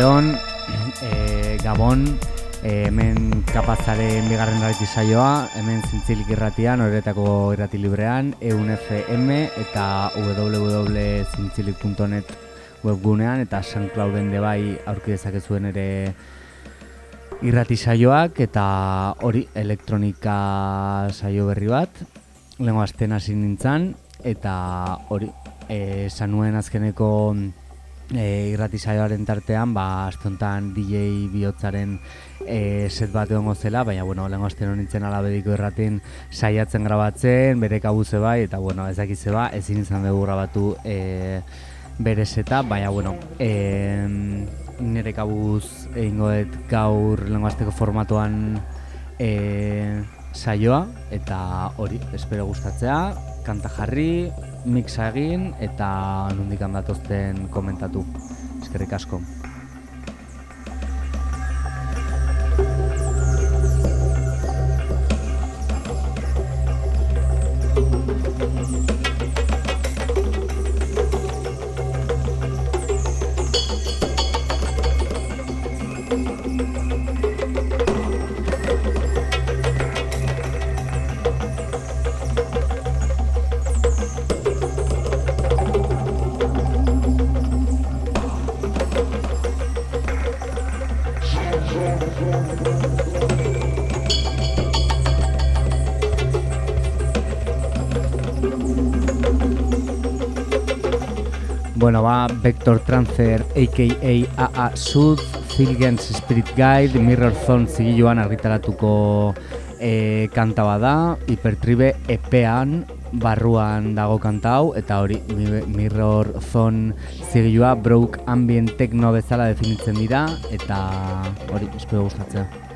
Arratxaldeon, e, Gabon, e, hemen kapazaren bigarren rati saioa, hemen zintzilik irratian, horretako irrati librean, EUNFM eta www.zintzilik.net webgunean, eta SoundClouden bai aurki dezakezuen ere irrati saioak, eta hori elektronika saio berri bat, lehenko azten hasi nintzen, eta hori, esan nuen azkeneko e, irrati saioaren tartean, ba, astontan DJ bihotzaren e, set bat egon zela, baina, bueno, lehen gozten honintzen alabediko irratin saiatzen grabatzen, bere kabuze bai, eta, bueno, ez dakize ba, ezin izan dugu grabatu e, bere seta, baina, bueno, e, nire kabuz egingo dut gaur lehen formatuan e, saioa, eta hori, espero gustatzea, kanta jarri, mixa egin eta nondik handatozten komentatu. Eskerrik asko. Ba, Vector Transfer, a.k.a. AA Sud, Zilgens Spirit Guide, Mirror Zone zigiluan argitaratuko e, kanta bada, Hipertribe epean barruan dago kanta hau, eta hori Mirror Zone zigilua Broke Ambient Techno bezala definitzen dira, eta hori, espero gustatzea.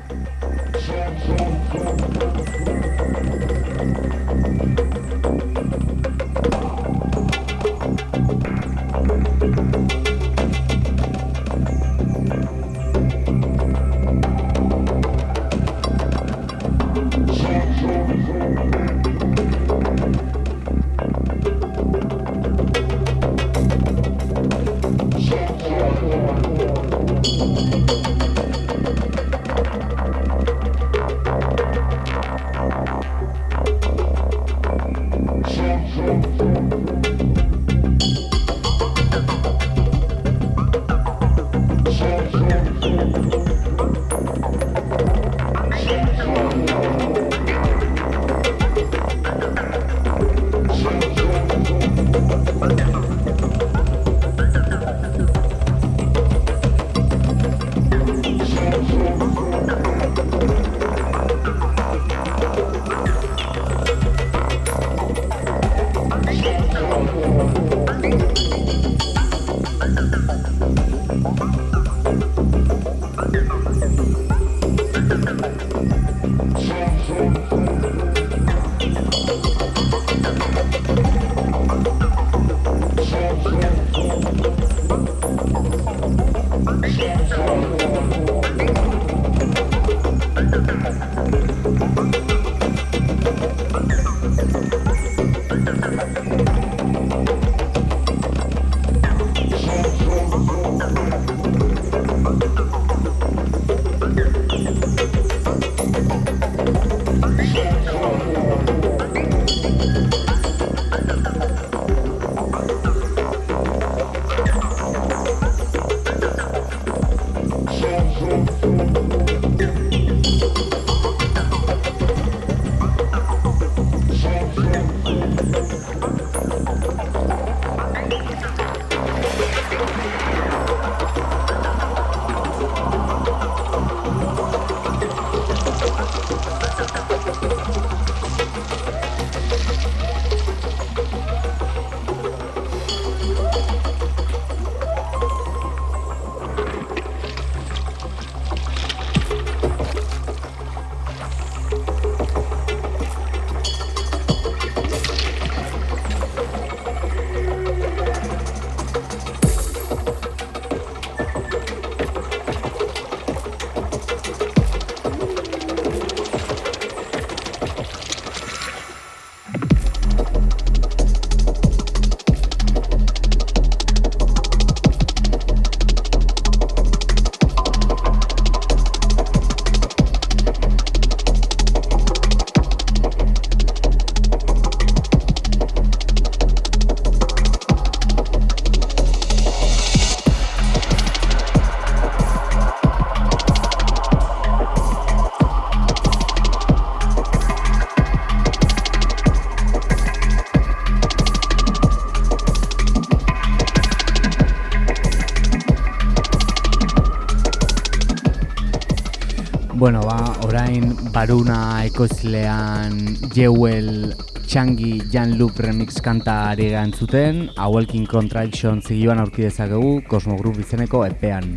Baruna ekoizlean Jewel Changi Jan Loop remix kanta ari gantzuten, Awelkin Contraction zigioan aurki dezakegu Cosmo Group izeneko epean.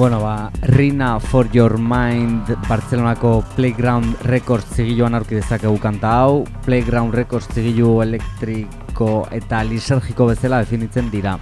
Bueno, ba, Rina for Your Mind Barcelonako Playground Records zigiluan aurki dezakegu kanta hau. Playground Records zigilu elektriko eta lisergiko bezala definitzen dira.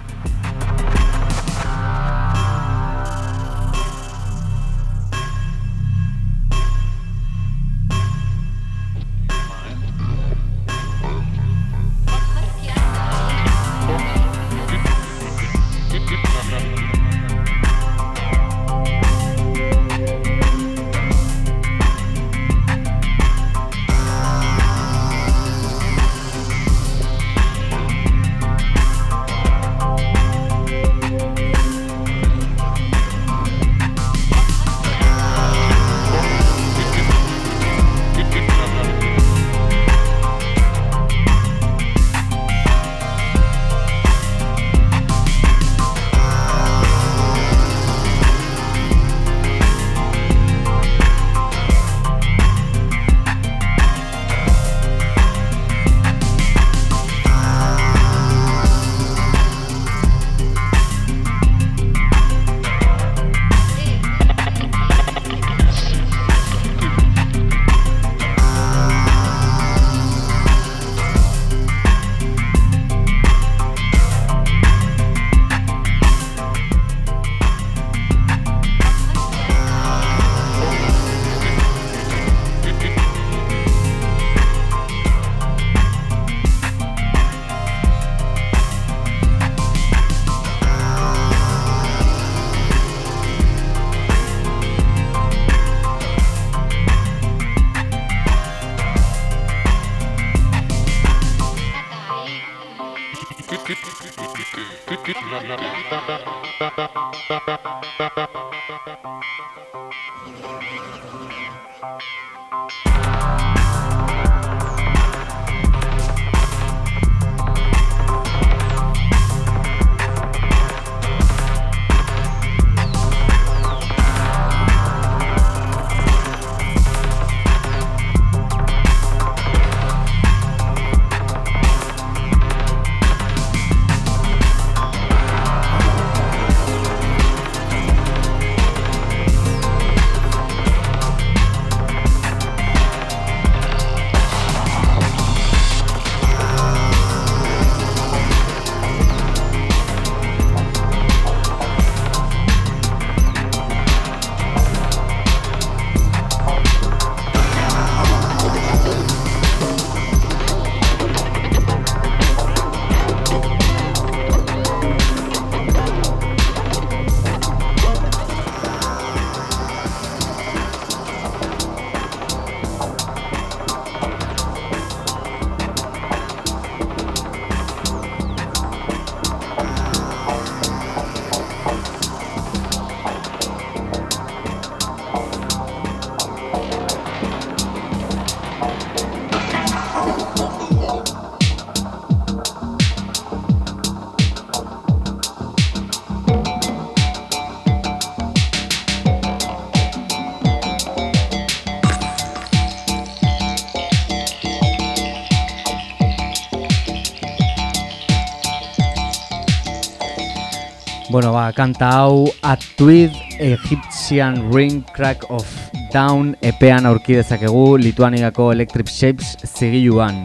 Bueno, ba, kanta hau A Tweed Egyptian Ring Crack of Down epean aurki dezakegu Lituanigako Electric Shapes zigiluan.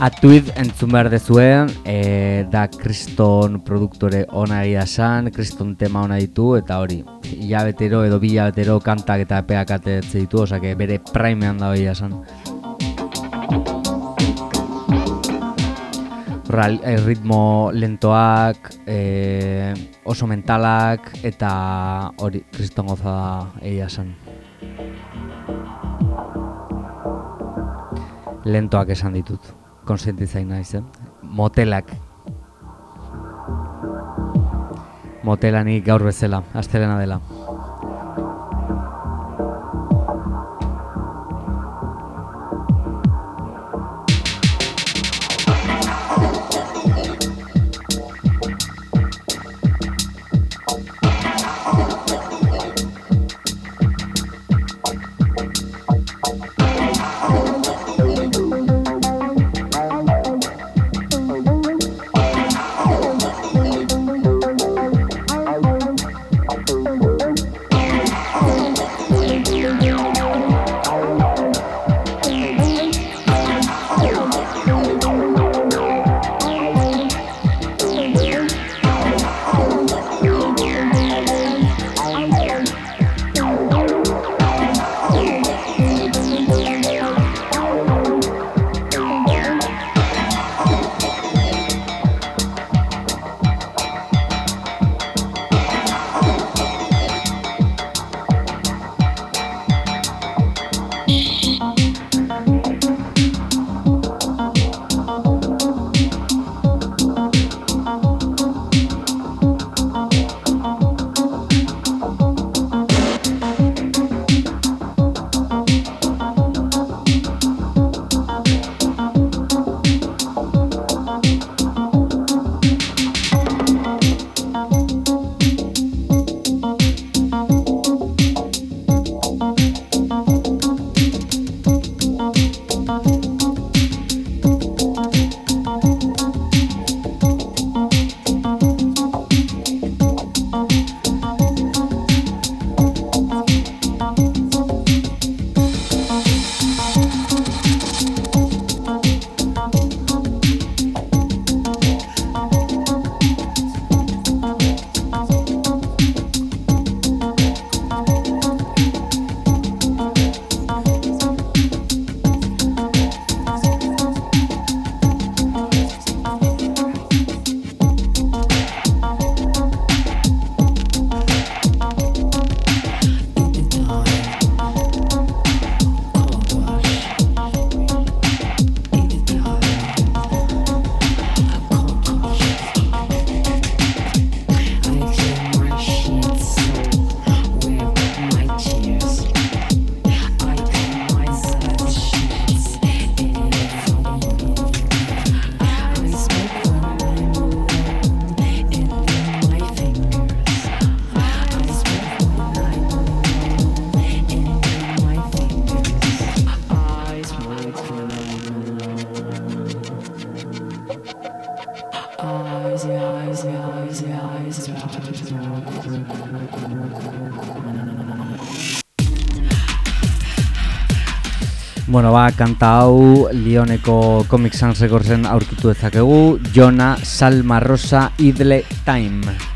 A Tweed entzun behar dezuen, e, da kriston produktore ona egia san, kriston tema ona ditu, eta hori, hilabetero edo bi hilabetero kantak eta epeak atetze ditu, osake bere primean da egia san. Ral, e, ritmo lentoak, e, oso mentalak eta hori kriston goza da egia san. Lentoak esan ditut, konsientizain naiz, eh? Motelak. Motelanik gaur bezala, astelena dela. Bueno, ba, kanta hau Lioneko Comic Sans Recordsen aurkitu dezakegu. Jona Salma Rosa Idle Time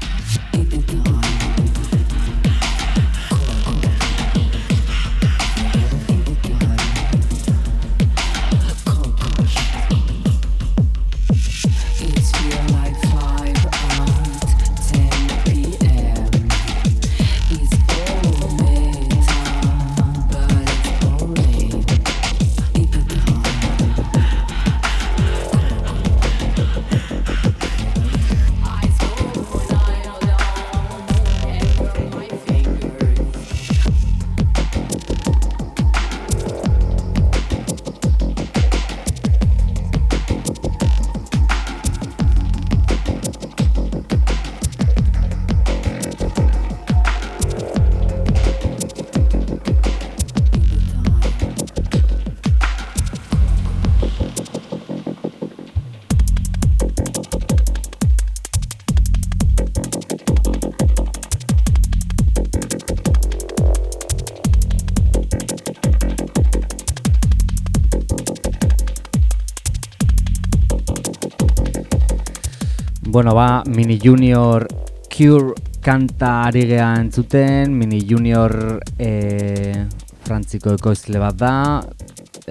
Bueno, ba, Mini Junior Cure kanta ari geha entzuten, Mini Junior e, frantziko ekoizle bat da,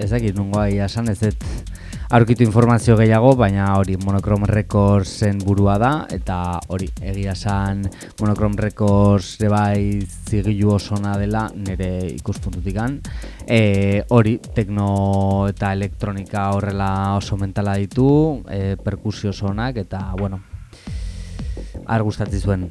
ez dakit nungoa esan, ez ez aurkitu informazio gehiago, baina hori Monochrome Recordsen burua da, eta hori egia esan Monochrome Records bai zigilu osona dela nire ikuspuntutik. E, hori tekno eta elektronika horrela oso mentala ditu, e, perkusio sonak, eta bueno, ar gustatzen zuen.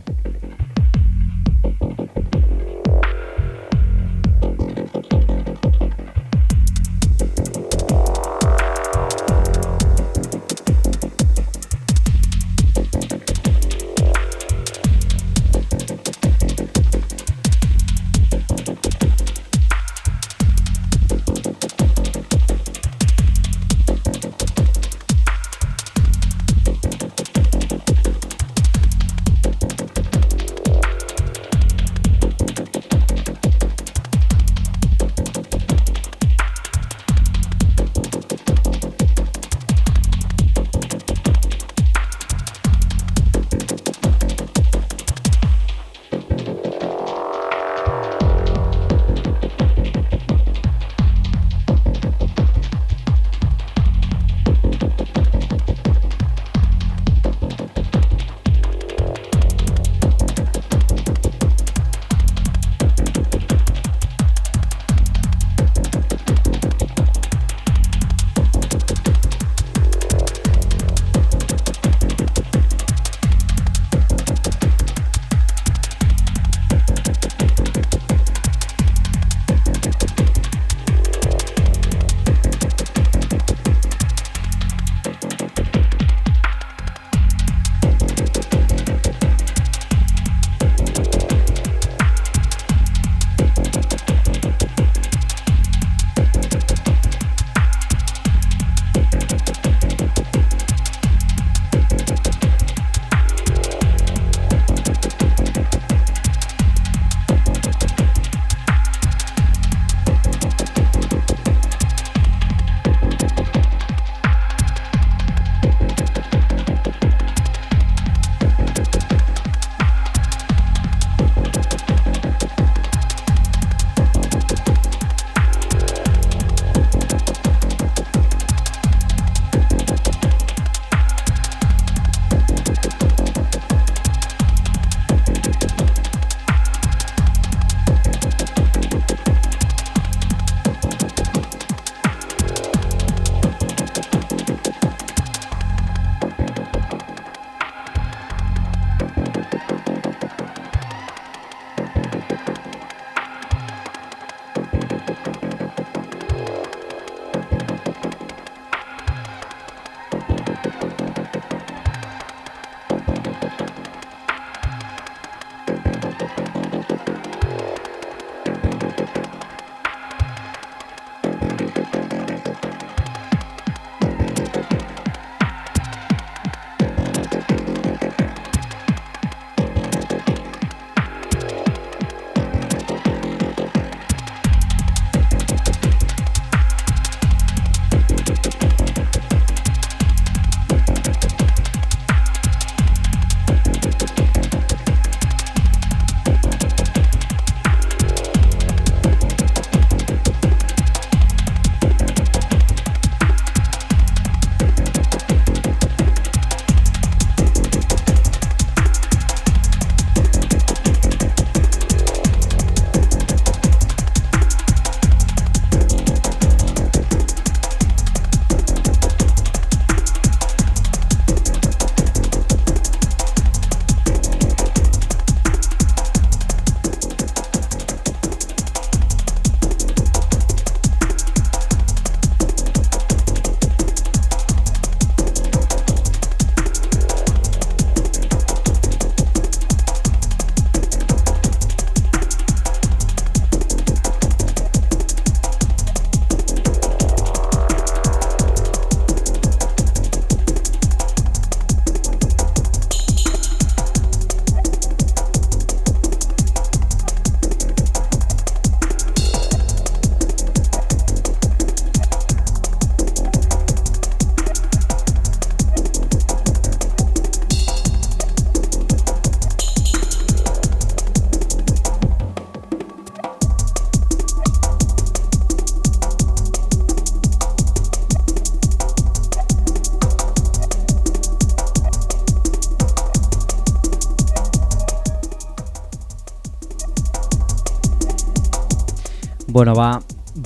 Bueno, ba,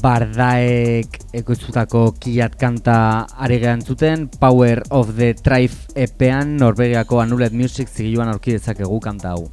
bardaek ekoizutako kiat kanta ari zuten Power of the Tribe epean Norvegiako Anulet Music zigiluan aurki dezakegu kanta hau.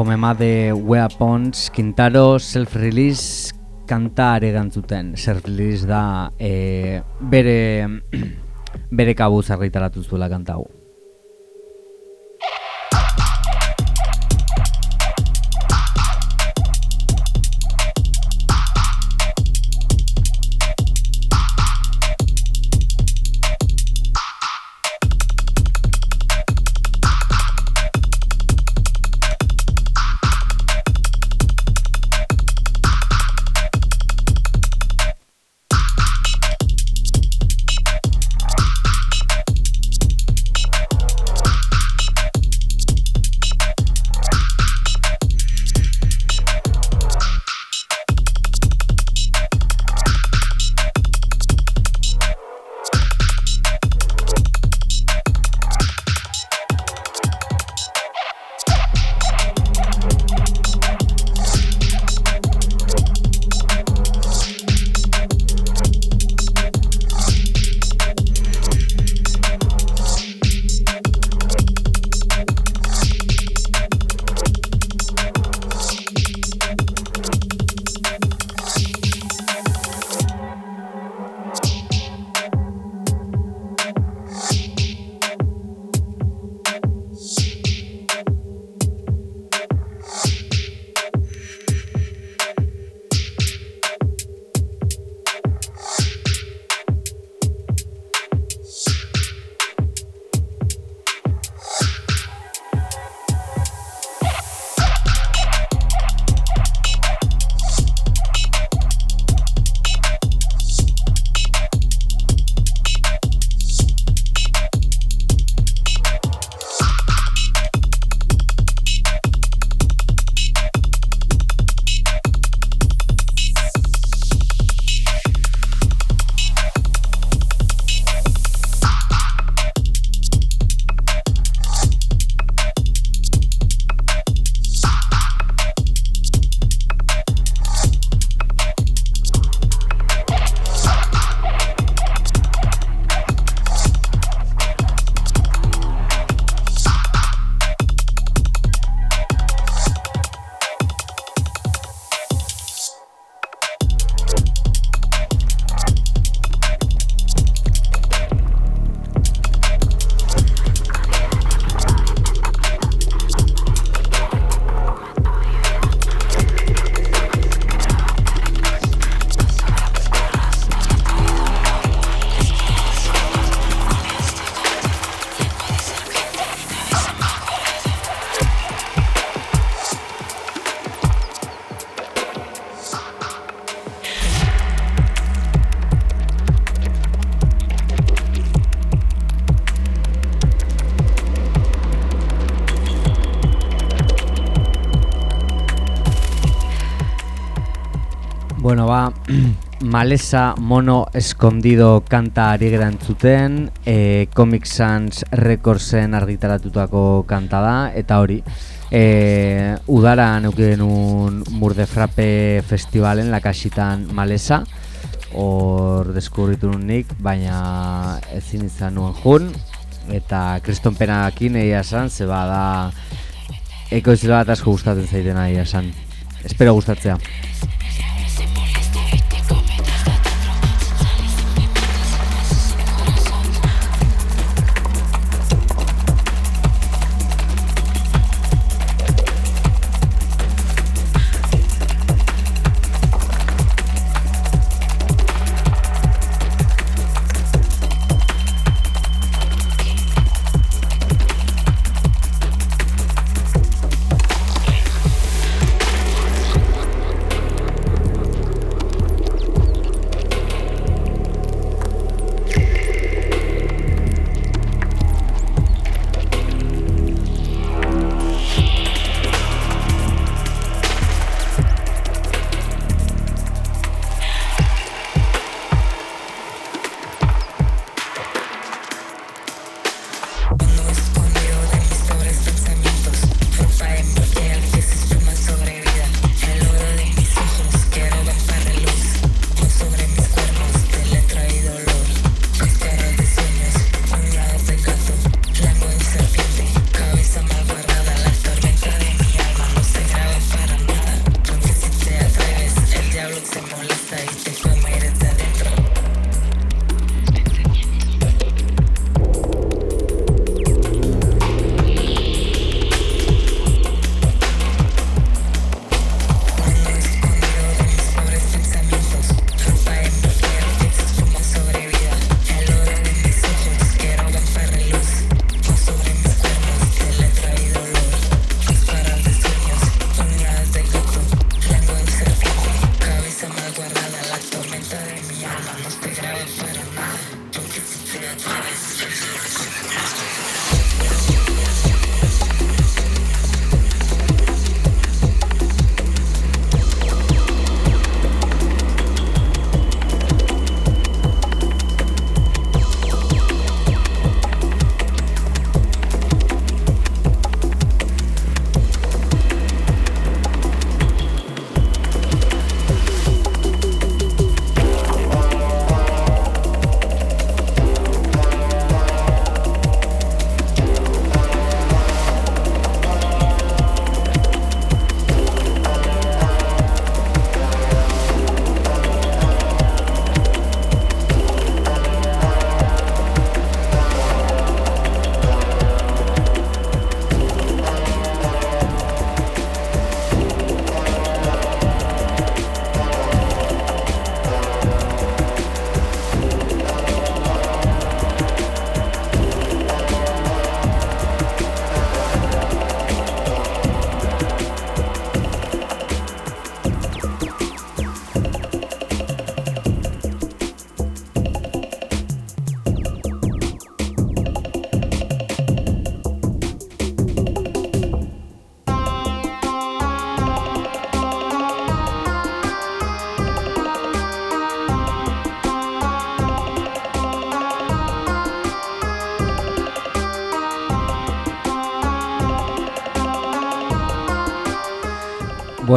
Jomema de Weapons, Quintaro, self-release, kanta aregantzuten. Self-release da, e, bere, bere kabuz argitaratu zuela kanta hau. Malesa Mono Escondido kanta ari gerantzuten, e, Comic Sans Recordsen argitaratutako kanta da, eta hori, e, udara neukiden un Murde Frappe Festivalen lakasitan Malesa, hor deskubritu nik, baina ezin izan nuen jun, eta kriston penakin egia esan, zeba da, eko bat asko gustatzen zaiten egia esan. Espero gustatzea.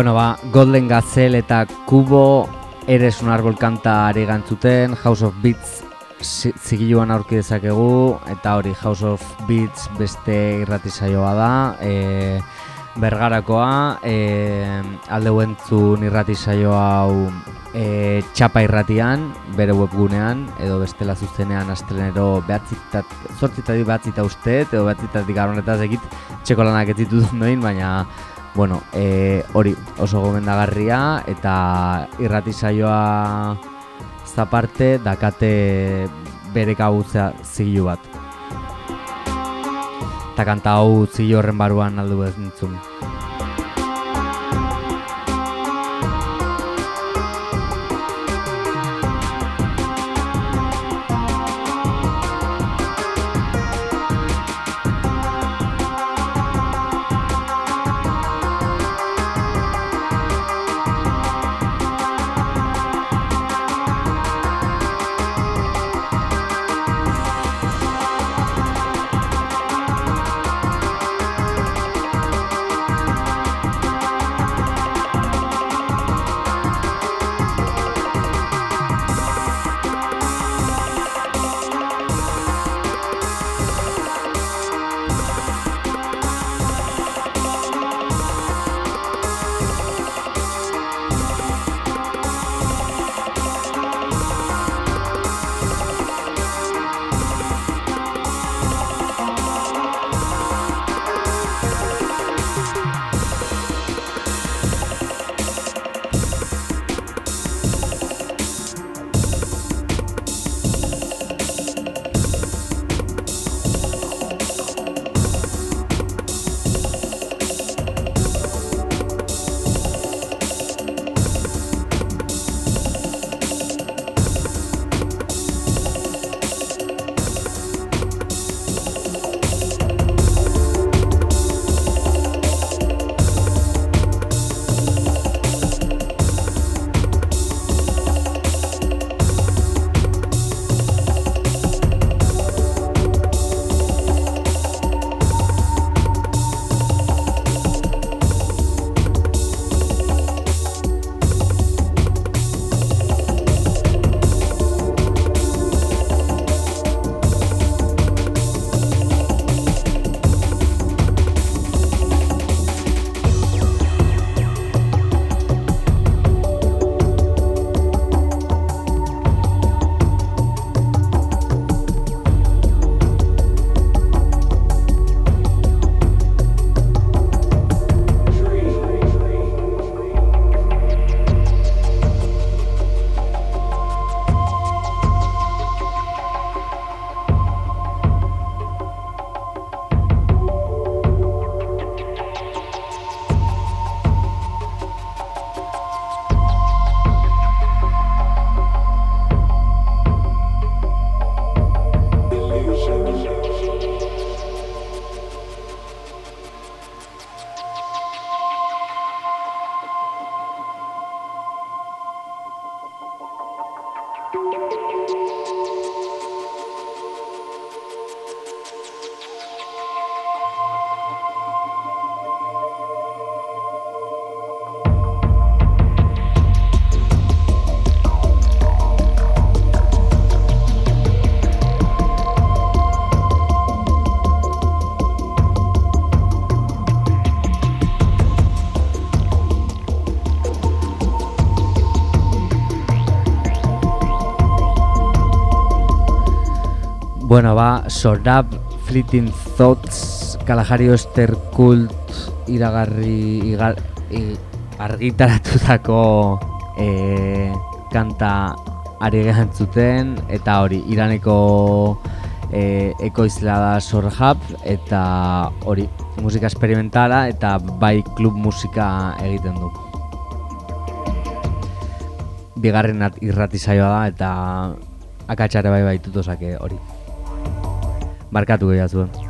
Bueno, ba, Golden Gazelle eta Kubo eres un árbol kanta ari gantzuten, House of Beats zigiluan aurki dezakegu, eta hori House of Beats beste irrati saioa da, e, bergarakoa, e, alde huentzun irrati hau e, txapa irratian, bere webgunean, edo bestela zuzenean astelenero behatzitat, zortzitatik behatzita uste, edo behatzitatik garonetaz egit, txeko lanak ez ditut baina bueno, e, hori oso gomendagarria eta irrati saioa zaparte dakate bere gauza zigilu bat. Eta kanta hau zigilu horren baruan aldu ez nintzun. Bueno, ba, Sorab, Fleeting Thoughts, Kalahari Oster Kult, iragarri, igar, argitaratutako e, kanta ari gehantzuten, eta hori, iraneko e, ekoizla da Sorab, eta hori, musika esperimentala, eta bai klub musika egiten du. Bigarren irrati da, eta akatxare bai baitutozake hori. Barkatu gehiago zuen.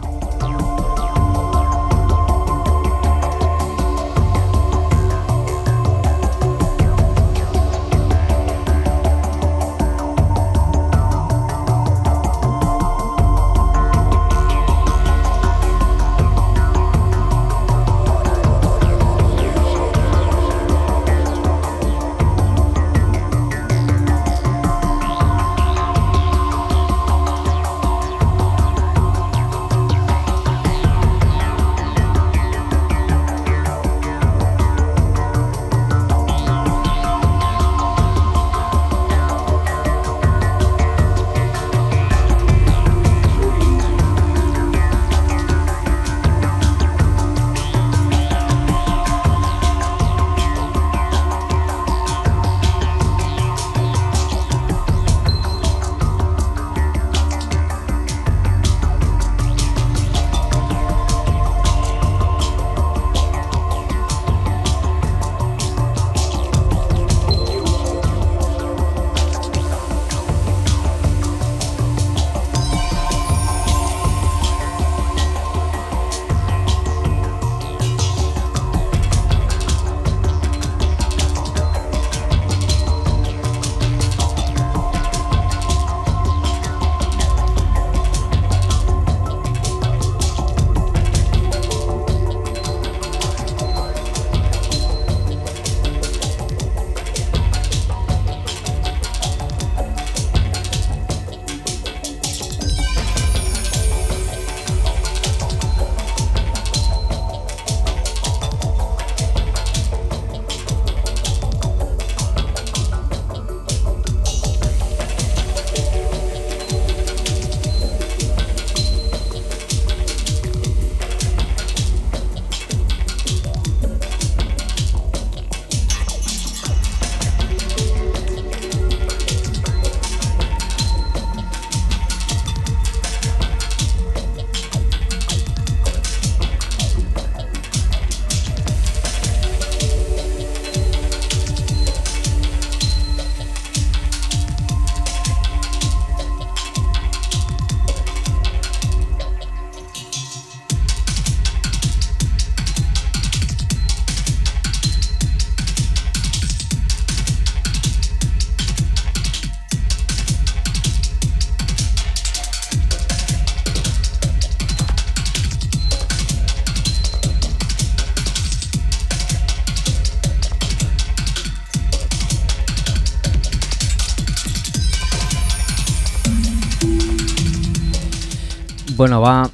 Bueno, ba,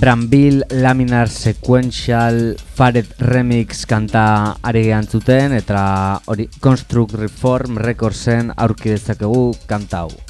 Brambil Laminar Sequential Fared Remix kanta ari gehan eta hori Construct Reform Recordsen aurki dezakegu kanta hau.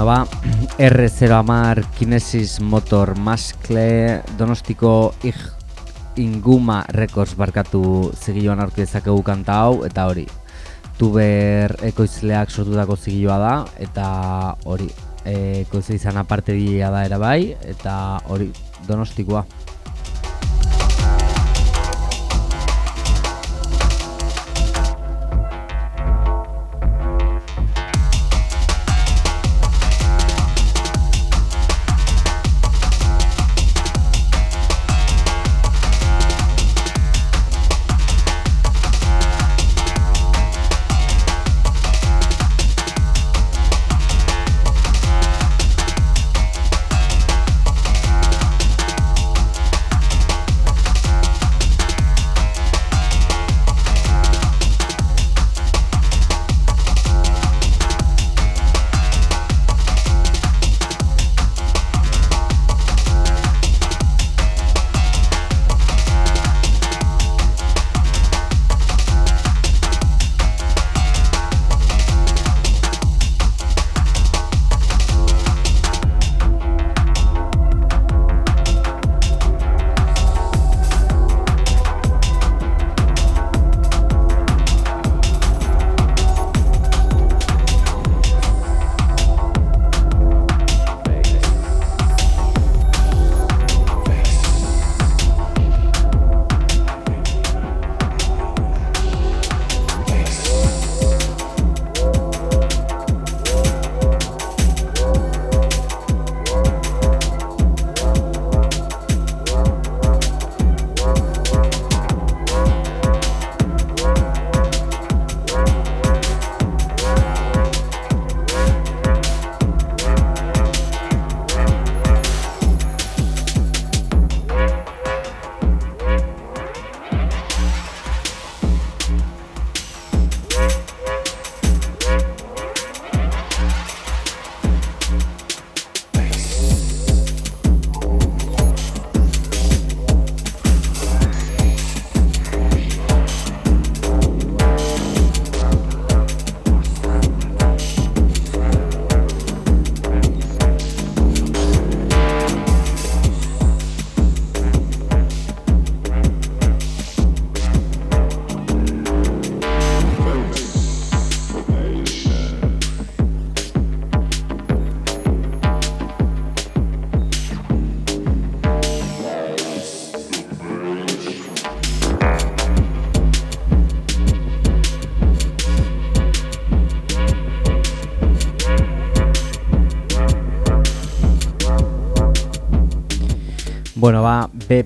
Bueno, ba, R0 amar Kinesis Motor Maskle Donostiko ig, Inguma Records barkatu zigiloan aurki dezakegu kanta hau, eta hori, tuber ekoizleak sortutako zigiloa da, eta hori, ekoizle izan aparte da erabai, eta hori, Donostikoa.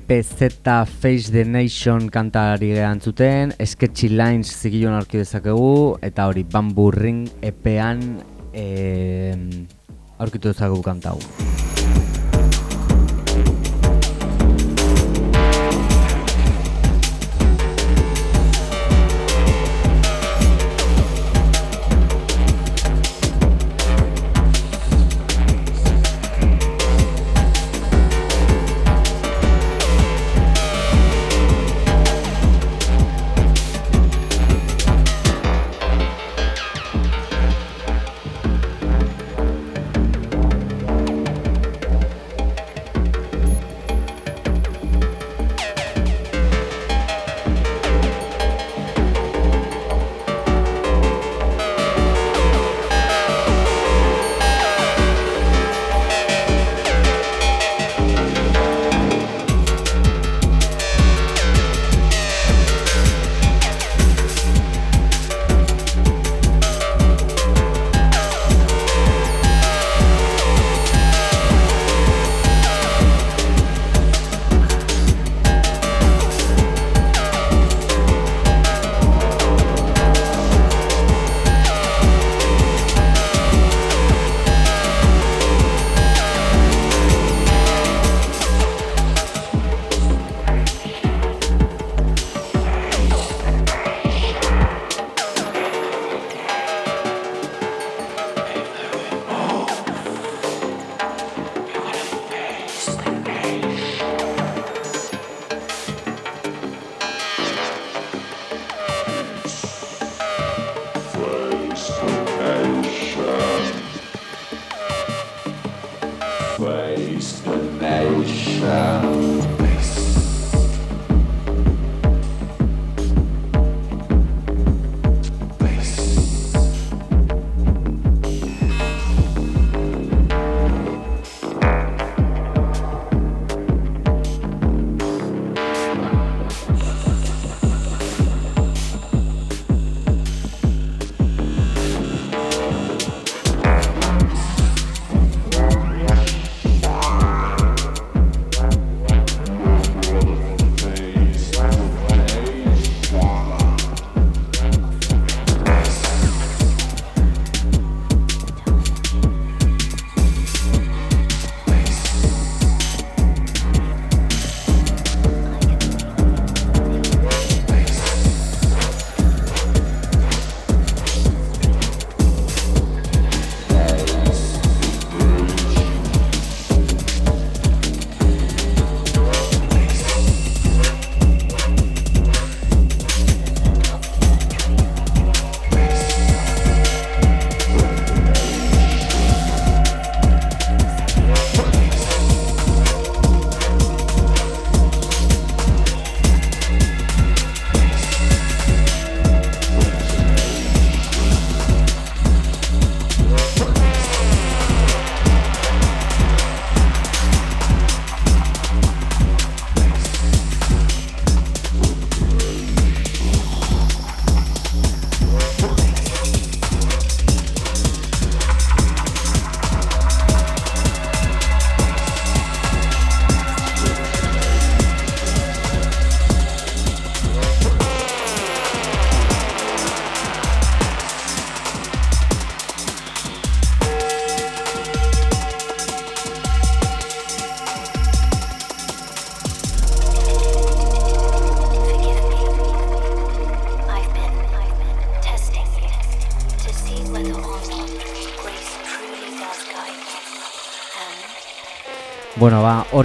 BPZ Face the Nation kantari gehan zuten, Sketchy Lines zigilon aurki dezakegu, eta hori Bamboo Ring epean eh, aurkitu dezakegu kanta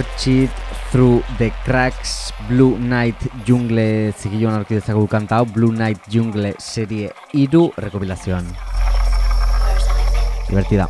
Orchid Through the Cracks Blue Night Jungle zikilloan aurki dezagu kanta Blue Night Jungle serie iru rekopilazioan. Divertida.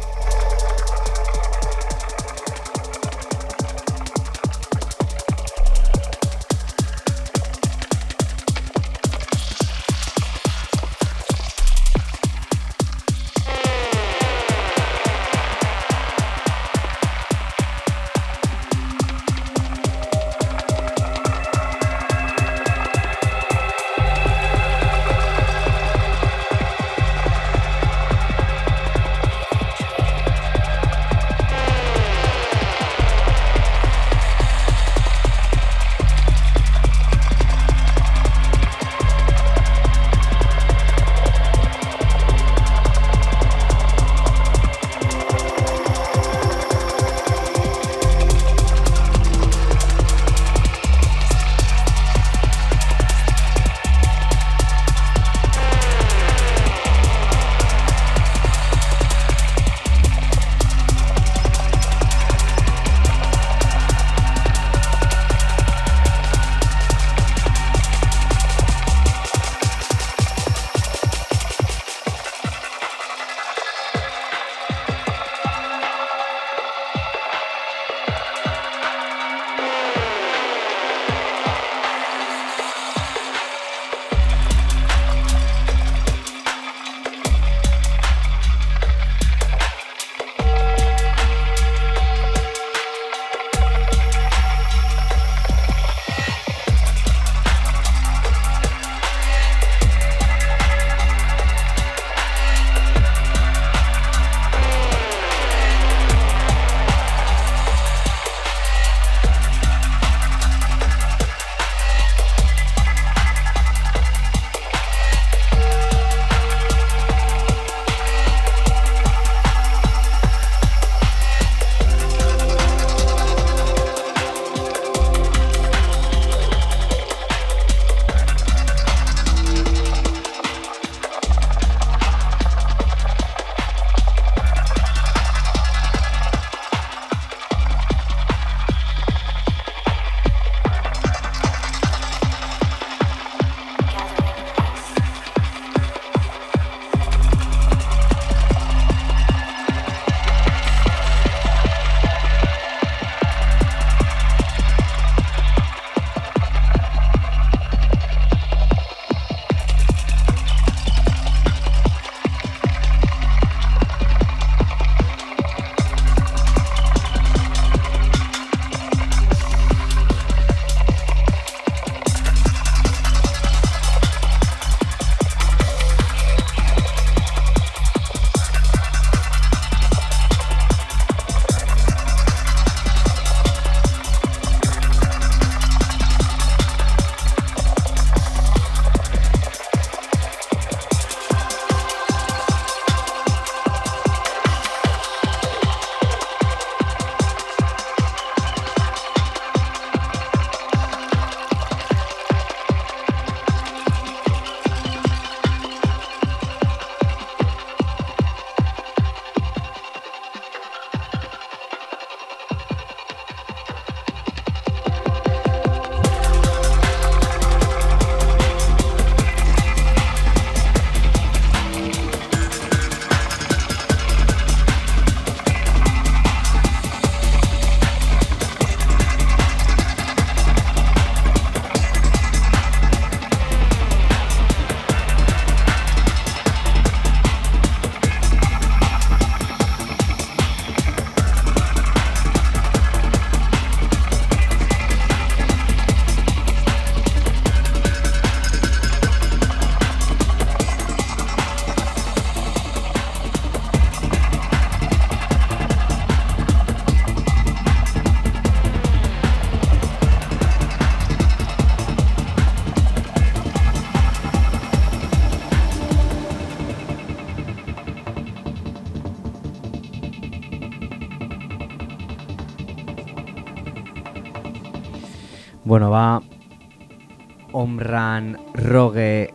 Roge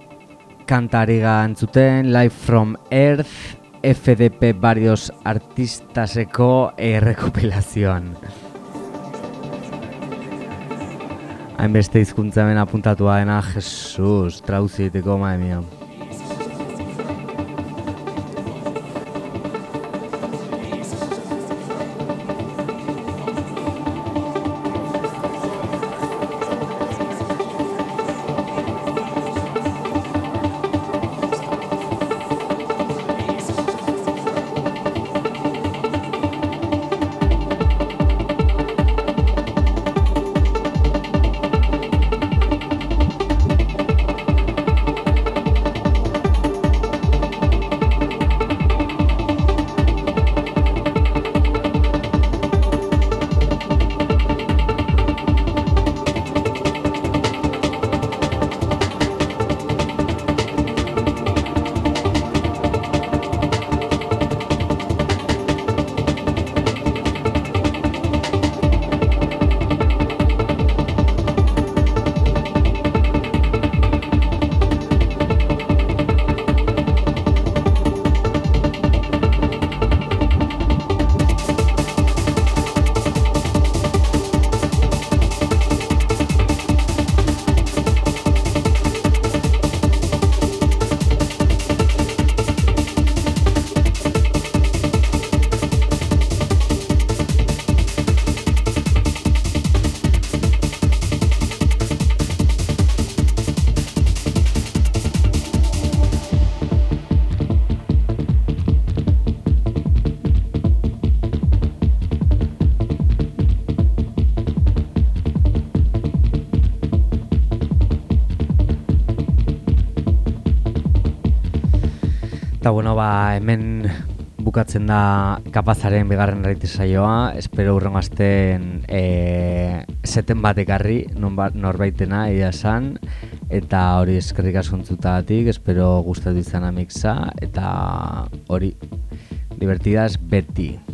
kantariga entzuten, Live from Earth, FDP varios artistaseko e rekopilazioan. Hainbeste izkuntza ben apuntatua dena, Jesus, trauzieteko, mae mia. Bukatzen da kapazaren bigarren erraiti saioa, espero urrengo azten e, seten bat ekarri, non bat norbaitena egia esan, eta hori eskerrik asuntzutatik, espero gustatu izan amiksa, eta hori divertidas beti.